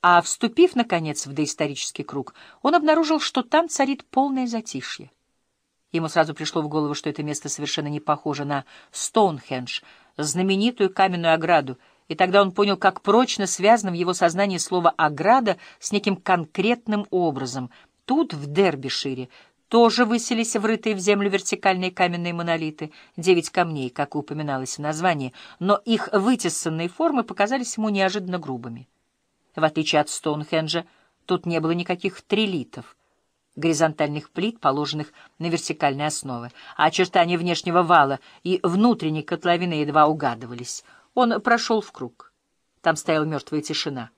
а, вступив, наконец, в доисторический круг, он обнаружил, что там царит полное затишье. Ему сразу пришло в голову, что это место совершенно не похоже на Стоунхендж, знаменитую каменную ограду, и тогда он понял, как прочно связано в его сознании слово «ограда» с неким конкретным образом. Тут, в Дербишире, тоже высились врытые в землю вертикальные каменные монолиты, девять камней, как упоминалось в названии, но их вытесанные формы показались ему неожиданно грубыми. В отличие от Стоунхенджа, тут не было никаких трилитов, горизонтальных плит, положенных на вертикальные основы, а очертания внешнего вала и внутренней котловины едва угадывались. Он прошел в круг. Там стояла мертвая тишина.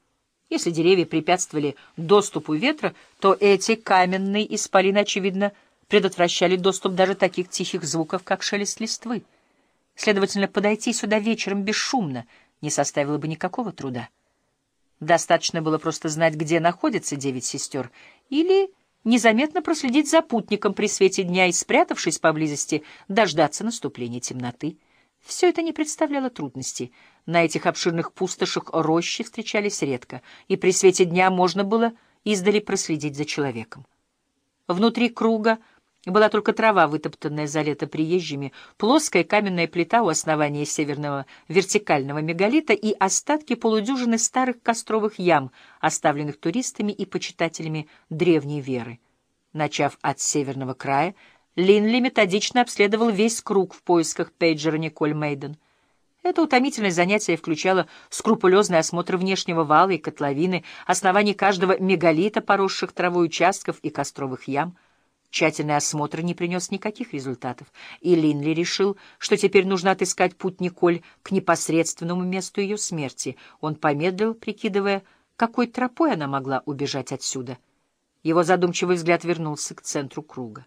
Если деревья препятствовали доступу ветра, то эти каменные исполины, очевидно, предотвращали доступ даже таких тихих звуков, как шелест листвы. Следовательно, подойти сюда вечером бесшумно не составило бы никакого труда. Достаточно было просто знать, где находятся девять сестер, или незаметно проследить за путником при свете дня и, спрятавшись поблизости, дождаться наступления темноты. Все это не представляло трудности. На этих обширных пустошах рощи встречались редко, и при свете дня можно было издали проследить за человеком. Внутри круга была только трава, вытоптанная за лето приезжими, плоская каменная плита у основания северного вертикального мегалита и остатки полудюжины старых костровых ям, оставленных туристами и почитателями древней веры. Начав от северного края, Линли методично обследовал весь круг в поисках пейджера Николь Мейден. Это утомительное занятие включало скрупулезный осмотр внешнего вала и котловины, оснований каждого мегалита, поросших травой участков и костровых ям. Тщательный осмотр не принес никаких результатов, и Линли решил, что теперь нужно отыскать путь Николь к непосредственному месту ее смерти. Он помедлил, прикидывая, какой тропой она могла убежать отсюда. Его задумчивый взгляд вернулся к центру круга.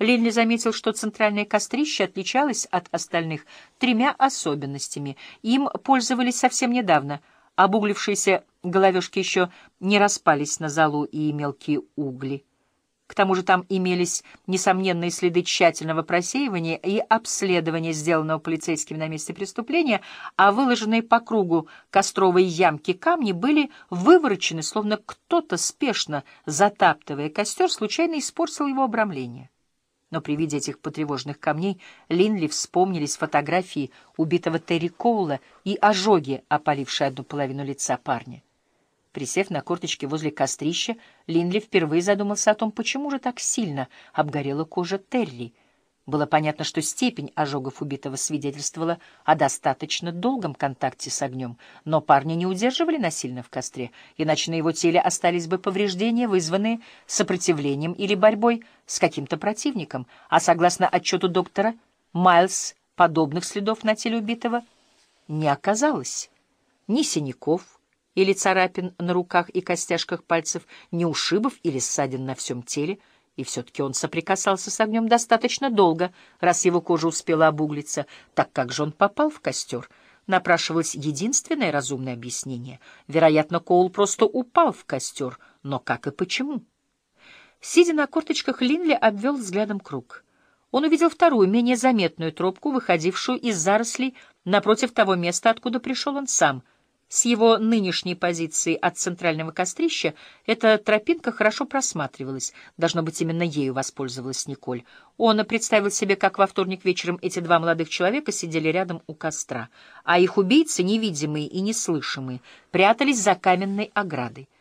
Линли заметил, что центральное кострище отличалось от остальных тремя особенностями. Им пользовались совсем недавно. Обуглившиеся головешки еще не распались на золу и мелкие угли. К тому же там имелись несомненные следы тщательного просеивания и обследования, сделанного полицейскими на месте преступления, а выложенные по кругу костровые ямки камни были выворочены, словно кто-то, спешно затаптывая костер, случайно испортил его обрамление. Но при виде этих потревоженных камней Линли вспомнились фотографии убитого Терри Коула и ожоги, опалившие одну половину лица парня. Присев на корточки возле кострища, Линли впервые задумался о том, почему же так сильно обгорела кожа Терри — было понятно, что степень ожогов убитого свидетельствовала о достаточно долгом контакте с огнем, но парня не удерживали насильно в костре, иначе на его теле остались бы повреждения, вызванные сопротивлением или борьбой с каким-то противником, а согласно отчету доктора, Майлз подобных следов на теле убитого не оказалось. Ни синяков или царапин на руках и костяшках пальцев, ни ушибов или ссадин на всем теле — и все-таки он соприкасался с огнем достаточно долго, раз его кожа успела обуглиться. Так как же он попал в костер? Напрашивалось единственное разумное объяснение. Вероятно, Коул просто упал в костер. Но как и почему? Сидя на корточках, Линли обвел взглядом круг. Он увидел вторую, менее заметную тропку, выходившую из зарослей напротив того места, откуда пришел он сам — с его нынешней позиции от центрального кострища эта тропинка хорошо просматривалась. Должно быть, именно ею воспользовалась Николь. Он представил себе, как во вторник вечером эти два молодых человека сидели рядом у костра, а их убийцы, невидимые и неслышимые, прятались за каменной оградой.